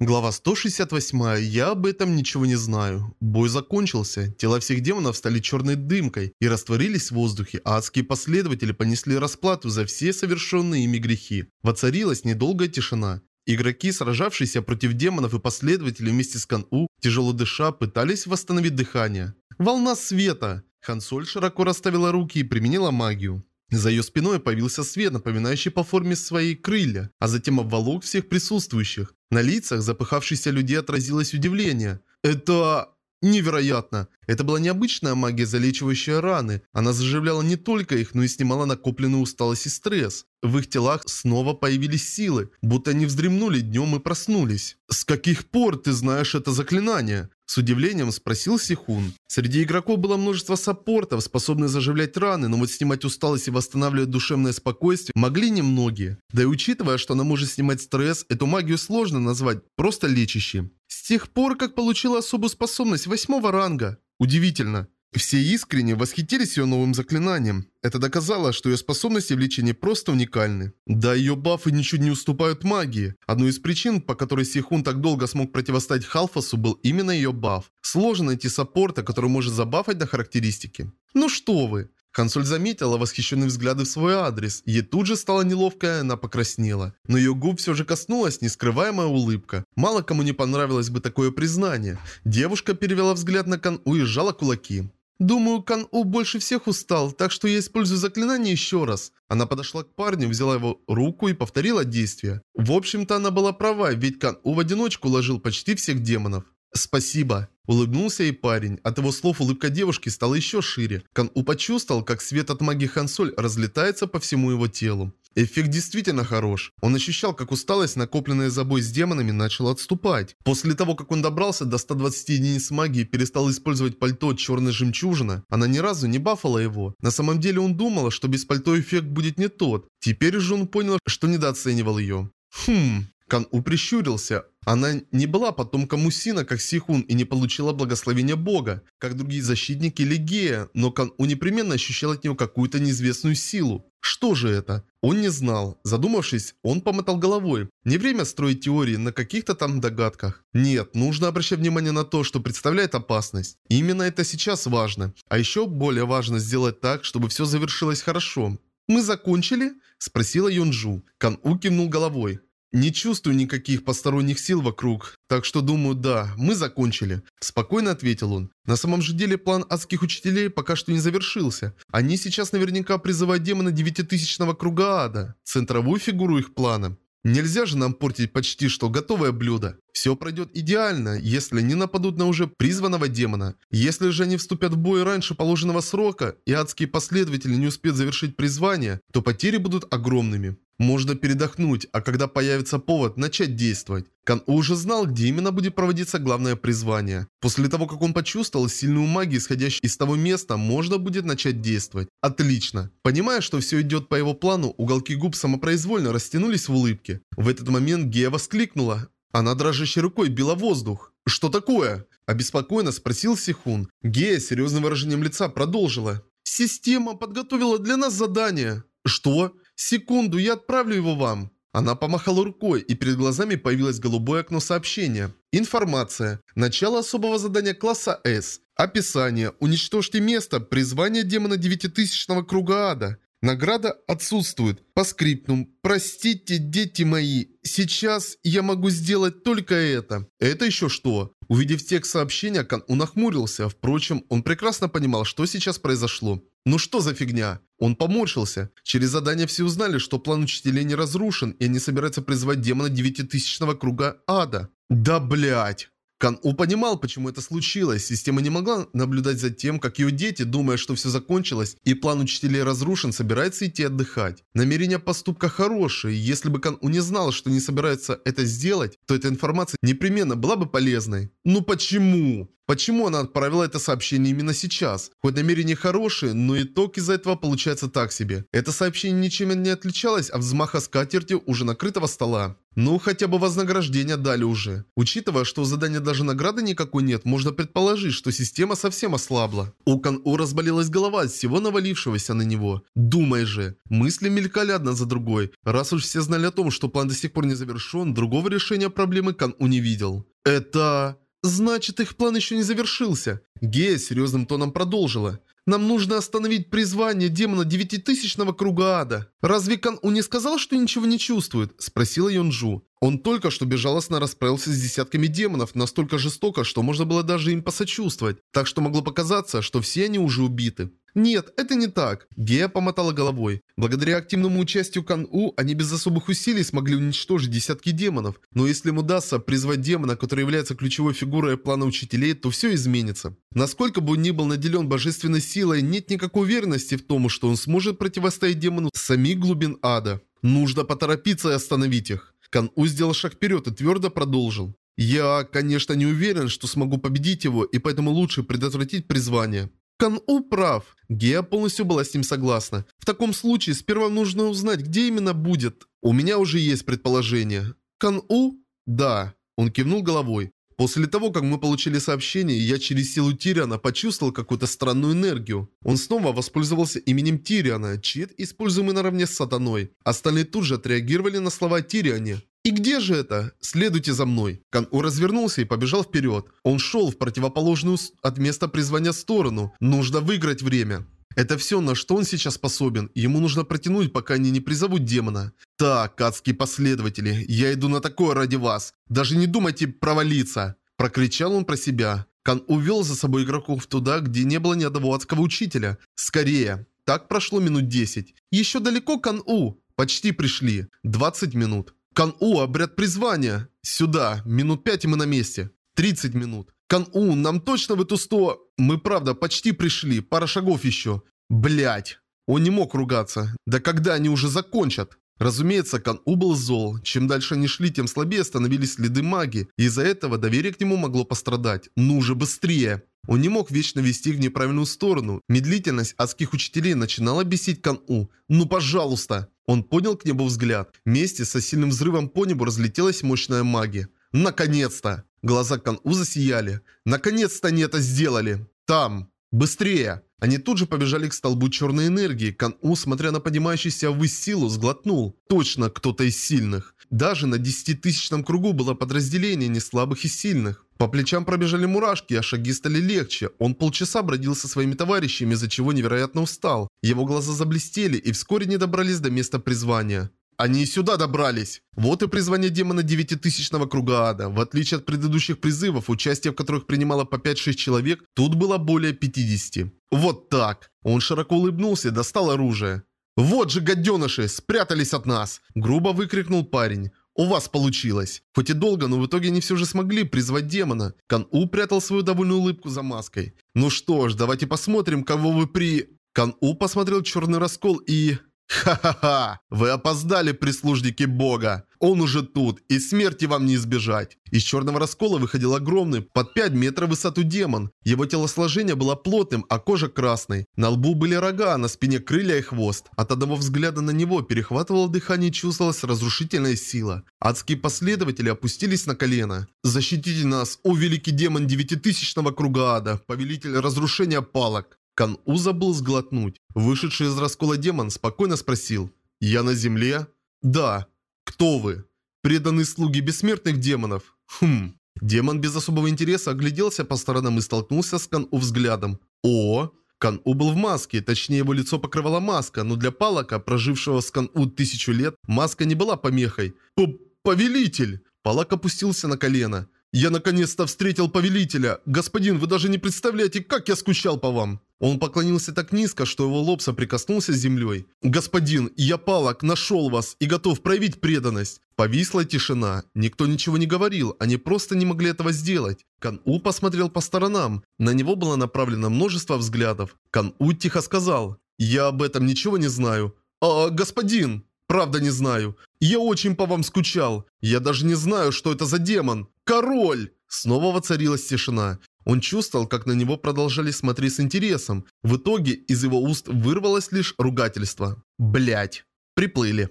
Глава 168. Я об этом ничего не знаю. Бой закончился. Тела всех демонов стали черной дымкой и растворились в воздухе, адские последователи понесли расплату за все совершенные ими грехи. Воцарилась недолгая тишина. Игроки, сражавшиеся против демонов и последователей вместе с Кан-У, тяжело дыша, пытались восстановить дыхание. Волна света! Хансоль широко расставила руки и применила магию. За ее спиной появился свет, напоминающий по форме своей крылья, а затем обволок всех присутствующих. На лицах запыхавшихся людей отразилось удивление. «Это... невероятно!» Это была необычная магия, залечивающая раны. Она заживляла не только их, но и снимала накопленную усталость и стресс. В их телах снова появились силы, будто они вздремнули днем и проснулись. «С каких пор ты знаешь это заклинание?» С удивлением спросил Сихун. Среди игроков было множество саппортов, способных заживлять раны, но вот снимать усталость и восстанавливать душевное спокойствие могли немногие. Да и учитывая, что она может снимать стресс, эту магию сложно назвать просто лечащей. С тех пор, как получила особую способность восьмого ранга. Удивительно. Все искренне восхитились ее новым заклинанием. Это доказало, что ее способности в лечении просто уникальны. Да, ее бафы ничуть не уступают магии. Одной из причин, по которой Сихун так долго смог противостоять Халфасу, был именно ее баф. Сложно найти саппорта, который может забафать на характеристики. Ну что вы. Консоль заметила восхищенные взгляды в свой адрес. Ей тут же стало неловко, и она покраснела. Но ее губ все же коснулась нескрываемая улыбка. Мало кому не понравилось бы такое признание. Девушка перевела взгляд на Кан и сжала кулаки. Думаю, Кан-У больше всех устал, так что я использую заклинание еще раз. Она подошла к парню, взяла его руку и повторила действие. В общем-то, она была права, ведь Кан-У в одиночку уложил почти всех демонов. «Спасибо», – улыбнулся и парень. От его слов улыбка девушки стала еще шире. Кан-У почувствовал, как свет от магии Хансоль разлетается по всему его телу. Эффект действительно хорош. Он ощущал, как усталость, накопленная за бой с демонами, начала отступать. После того, как он добрался до 120 единиц магии и перестал использовать пальто черной жемчужина, она ни разу не бафала его. На самом деле он думал, что без пальто эффект будет не тот. Теперь же он понял, что недооценивал ее. Хм, Кан-У прищурился. Она не была потомком Мусина, как Сихун, и не получила благословения Бога, как другие защитники Легея, но Кан-У непременно ощущал от нее какую-то неизвестную силу. Что же это? Он не знал. Задумавшись, он помотал головой. Не время строить теории на каких-то там догадках. Нет, нужно обращать внимание на то, что представляет опасность. именно это сейчас важно. А еще более важно сделать так, чтобы все завершилось хорошо. «Мы закончили?» – спросила Юнджу. Кан-У кивнул головой. Не чувствую никаких посторонних сил вокруг, так что думаю, да, мы закончили. Спокойно ответил он. На самом же деле план адских учителей пока что не завершился. Они сейчас наверняка призывают демона девятитысячного круга ада, центровую фигуру их плана. Нельзя же нам портить почти что готовое блюдо. Все пройдет идеально, если не нападут на уже призванного демона. Если же они вступят в бой раньше положенного срока, и адские последователи не успеют завершить призвание, то потери будут огромными. Можно передохнуть, а когда появится повод, начать действовать. Кан уже знал, где именно будет проводиться главное призвание. После того, как он почувствовал сильную магию, исходящую из того места, можно будет начать действовать. Отлично. Понимая, что все идет по его плану, уголки губ самопроизвольно растянулись в улыбке. В этот момент Гея воскликнула. Она дрожащей рукой била воздух. «Что такое?» Обеспокоенно спросил Сихун. Гея серьезным выражением лица продолжила. «Система подготовила для нас задание». «Что?» «Секунду, я отправлю его вам». Она помахала рукой, и перед глазами появилось голубое окно сообщения. Информация. Начало особого задания класса S. Описание. Уничтожьте место. Призвание демона девятитысячного круга ада. Награда отсутствует. По скриптум. Простите, дети мои. Сейчас я могу сделать только это. Это еще что? Увидев текст сообщения, он нахмурился. Впрочем, он прекрасно понимал, что сейчас произошло. Ну что за фигня? Он поморщился. Через задание все узнали, что план учителей не разрушен, и они собираются призвать демона девятитысячного круга ада. Да блять! Кан-У понимал, почему это случилось. Система не могла наблюдать за тем, как ее дети, думая, что все закончилось, и план учителей разрушен, собираются идти отдыхать. Намерения поступка хорошие. Если бы Кан-У не знал, что не собирается это сделать, то эта информация непременно была бы полезной. Ну почему? Почему она отправила это сообщение именно сейчас? Хоть намерения хорошие, но итог из-за этого получается так себе. Это сообщение ничем не отличалось от взмаха скатертью уже накрытого стола. Ну, хотя бы вознаграждение дали уже. Учитывая, что у задания даже награды никакой нет, можно предположить, что система совсем ослабла. У Кан-У разболелась голова от всего навалившегося на него. Думай же. Мысли мелькали одна за другой. Раз уж все знали о том, что план до сих пор не завершен, другого решения проблемы Кан-У не видел. Это... Значит, их план еще не завершился. Гея серьезным тоном продолжила. Нам нужно остановить призвание демона девятитысячного круга ада. Разве Кан-У не сказал, что ничего не чувствует? Спросила Йонджу. Он только что безжалостно расправился с десятками демонов настолько жестоко, что можно было даже им посочувствовать. Так что могло показаться, что все они уже убиты. Нет, это не так. Гея помотала головой. Благодаря активному участию Кан-У, они без особых усилий смогли уничтожить десятки демонов. Но если им удастся призвать демона, который является ключевой фигурой плана учителей, то все изменится. Насколько бы он ни был наделен божественной силой, нет никакой уверенности в том, что он сможет противостоять демону самих глубин ада. Нужно поторопиться и остановить их. Кан-У сделал шаг вперед и твердо продолжил. Я, конечно, не уверен, что смогу победить его, и поэтому лучше предотвратить призвание. Кан-У прав. Гея полностью была с ним согласна. В таком случае сперва нужно узнать, где именно будет. У меня уже есть предположение. Кан-У? Да. Он кивнул головой. После того, как мы получили сообщение, я через силу Тириана почувствовал какую-то странную энергию. Он снова воспользовался именем Тириана, чит, используемый наравне с сатаной. Остальные тут же отреагировали на слова Тириане. «И где же это? Следуйте за мной!» Кан-У развернулся и побежал вперед. Он шел в противоположную от места призвания сторону. Нужно выиграть время. Это все, на что он сейчас способен. Ему нужно протянуть, пока они не призовут демона. Так, адские последователи, я иду на такое ради вас. Даже не думайте провалиться. Прокричал он про себя. Кан увел за собой игроков туда, где не было ни одного адского учителя. Скорее. Так прошло минут 10. Еще далеко Кан-У? Почти пришли. 20 минут. Кан-У, обряд призвания. Сюда. Минут пять и мы на месте. 30 минут. Кан-У, нам точно в эту сто... Мы правда почти пришли. Пара шагов еще. Блять. Он не мог ругаться. Да когда они уже закончат? Разумеется, Кан-У был зол. Чем дальше они шли, тем слабее становились следы маги. Из-за этого доверие к нему могло пострадать. Ну же, быстрее! Он не мог вечно вести в неправильную сторону. Медлительность адских учителей начинала бесить Кан-У. «Ну, пожалуйста!» Он поднял к небу взгляд. Вместе со сильным взрывом по небу разлетелась мощная магия. «Наконец-то!» Глаза Кан-У засияли. «Наконец-то они это сделали! Там! Быстрее!» Они тут же побежали к столбу черной энергии. Кан-У, смотря на поднимающуюся ввысь силу, сглотнул. Точно кто-то из сильных. Даже на десятитысячном кругу было подразделение не слабых и сильных. По плечам пробежали мурашки, а шаги стали легче. Он полчаса бродил со своими товарищами, из-за чего невероятно устал. Его глаза заблестели и вскоре не добрались до места призвания. Они и сюда добрались. Вот и призвание демона девятитысячного круга ада. В отличие от предыдущих призывов, участие в которых принимало по 5-6 человек, тут было более 50. Вот так. Он широко улыбнулся и достал оружие. «Вот же гаденыши! Спрятались от нас!» Грубо выкрикнул парень. «У вас получилось!» Хоть и долго, но в итоге они все же смогли призвать демона. Кан-У прятал свою довольную улыбку за маской. «Ну что ж, давайте посмотрим, кого вы при...» Кан-У посмотрел черный раскол и... Ха-ха-ха! Вы опоздали, прислужники бога! Он уже тут, и смерти вам не избежать. Из черного раскола выходил огромный, под 5 метров высоту демон. Его телосложение было плотным, а кожа красной. На лбу были рога, а на спине крылья и хвост. От одного взгляда на него перехватывало дыхание и чувствовалась разрушительная сила. Адские последователи опустились на колено. «Защитите нас, о великий демон девятитысячного круга ада, повелитель разрушения палок!» Кан-У забыл сглотнуть. Вышедший из раскола демон спокойно спросил. «Я на земле?» «Да». «Кто вы?» «Преданные слуги бессмертных демонов». «Хм». Демон без особого интереса огляделся по сторонам и столкнулся с Кан-У взглядом. «О!» Кан-У был в маске, точнее его лицо покрывала маска, но для Палака, прожившего с Кан-У тысячу лет, маска не была помехой. П «Повелитель!» Палак опустился на колено. «Я наконец-то встретил повелителя! Господин, вы даже не представляете, как я скучал по вам!» Он поклонился так низко, что его лоб соприкоснулся с землей. «Господин, я палок, нашел вас и готов проявить преданность!» Повисла тишина. Никто ничего не говорил, они просто не могли этого сделать. Кан-У посмотрел по сторонам. На него было направлено множество взглядов. Кан-У тихо сказал, «Я об этом ничего не знаю». «А, господин!» Правда не знаю. Я очень по вам скучал. Я даже не знаю, что это за демон. Король!» Снова воцарилась тишина. Он чувствовал, как на него продолжали смотреть с интересом. В итоге из его уст вырвалось лишь ругательство. Блять. Приплыли.